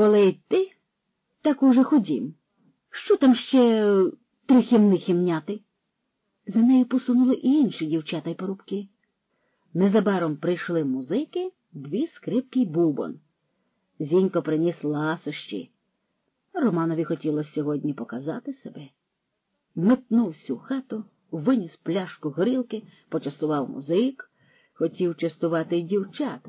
Коли йти, так уже ходім. Що там ще трихімнихи мняти? За нею посунули і інші дівчата й порубки. Незабаром прийшли музики, дві скрипки й бубон. Зінько приніс ласощі. Романові хотілося сьогодні показати себе. Метнув всю хату, виніс пляшку горілки, почастував музик, хотів частувати й дівчат.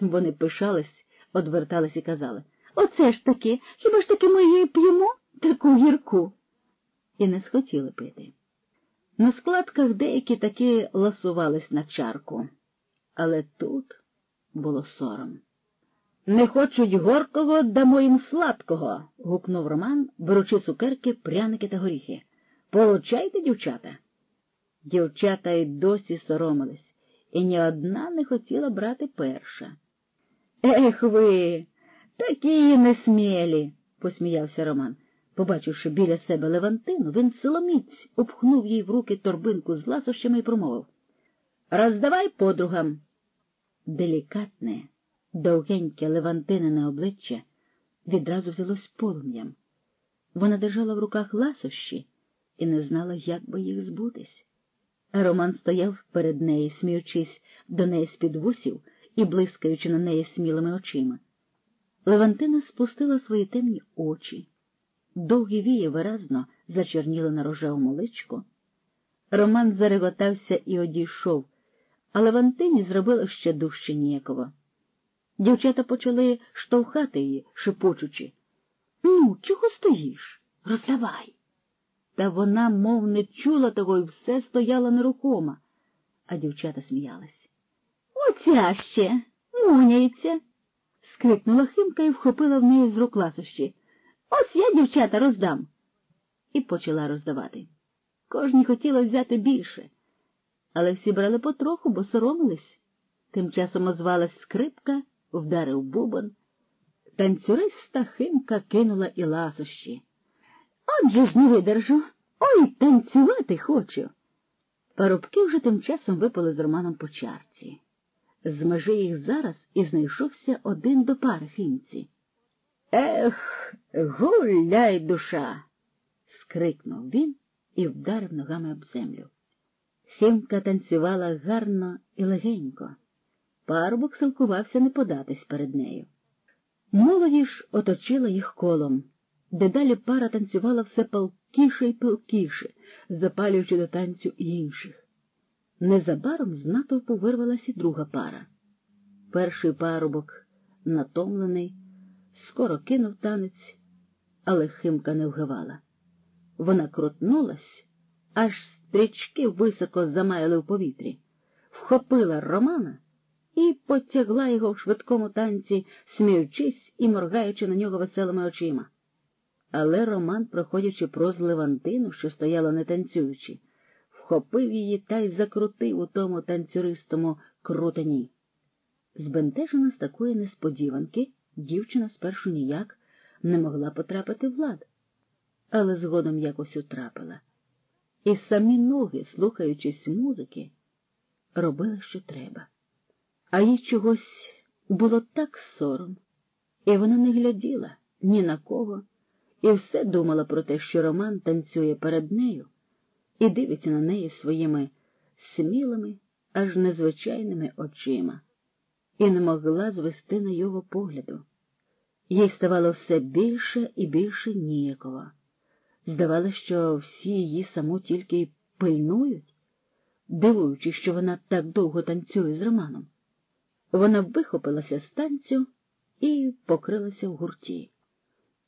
Вони пишались, одвертались і казали Оце ж таки, хіба ж таки ми її п'ємо таку гірку? І не схотіли пити. На складках деякі таки ласувались на чарку, але тут було сором. Не хочуть горкого, дамо їм сладкого. гукнув Роман, беручи цукерки, пряники та горіхи. Получайте, дівчата. Дівчата й досі соромились, і ні одна не хотіла брати перша. Ех ви, такі несмілі, посміявся Роман. Побачивши біля себе Левантину, він силоміць обхнув їй в руки торбинку з ласощами і промовив Роздавай подругам. Делікатне, довгеньке Левантинине обличчя відразу взялось полум'ям. Вона держала в руках ласощі і не знала, як би їх збутись. Роман стояв перед нею, сміючись до неї з-під вусів і блискаючи на неї смілими очима. Левантина спустила свої темні очі. Довгі вії виразно зачерніли на рожевому личку. Роман зареготався і одійшов, але Вантині зробило ще дужче ніяково. Дівчата почали штовхати її, шепочучи. Ну, чого стоїш? Роздавай. Та вона, мов не чула того, і все стояла нерухома, а дівчата сміялись. Оця ще муняється. Скрикнула Химка і вхопила в неї з рук ласощі. Ось я, дівчата, роздам. І почала роздавати. Кожній хотіла взяти більше, але всі брали потроху, бо соромились. Тим часом озвалась скрипка, вдарив бубон. Танцюриста Химка кинула і ласощі. Отже ж не видержу. Ой, танцювати хочу. Парубки вже тим часом випали з Романом по чарці. З межи їх зараз і знайшовся один до пари химці. Ех, гуляй, душа. скрикнув він і вдарив ногами об землю. Химка танцювала гарно і легенько. Парубок силкувався не податись перед нею. Молоді ж оточила їх колом. Дедалі пара танцювала все палкіше й палкіше, запалюючи до танцю інших. Незабаром з натовпу вирвалася друга пара. Перший парубок, натомлений, скоро кинув танець, але Химка не вгавала. Вона крутнулась, аж стрічки високо замаяли в повітрі, вхопила Романа і потягла його в швидкому танці, сміючись і моргаючи на нього веселими очима. Але Роман, проходячи проз Левантину, що стояла не танцюючи, вхопив її та й закрутив у тому танцюристому крутані. Збентежена з такої несподіванки, дівчина спершу ніяк не могла потрапити в лад, але згодом якось утрапила. І самі ноги, слухаючись музики, робили, що треба. А їй чогось було так сором, і вона не гляділа ні на кого, і все думала про те, що Роман танцює перед нею і дивиться на неї своїми смілими, аж незвичайними очима, і не могла звести на його погляду. Їй ставало все більше і більше ніякого. Здавалося, що всі її саму тільки й пильнують, дивуючись, що вона так довго танцює з Романом. Вона вихопилася з танцю і покрилася в гурті.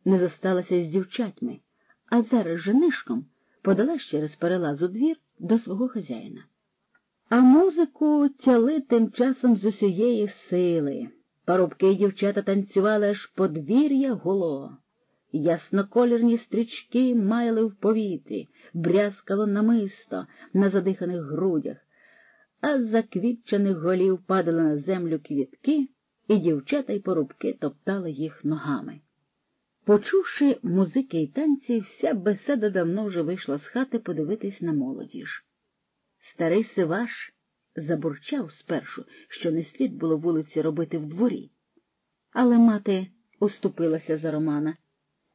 Не зосталася з дівчатьми, а зараз женишком подала через перелаз у двір до свого хазяїна. А музику тяли тим часом з усієї сили. Парубки й дівчата танцювали аж подвір'я голо. Ясноколірні стрічки маяли в повітрі, брязкало намисто на задиханих грудях, а з заквітчених голів падали на землю квітки, і дівчата й порубки топтали їх ногами. Почувши музики й танці, вся беседа давно вже вийшла з хати подивитись на молодіж. Старий Сиваш забурчав спершу, що не слід було вулиці робити в дворі. Але мати оступилася за Романа.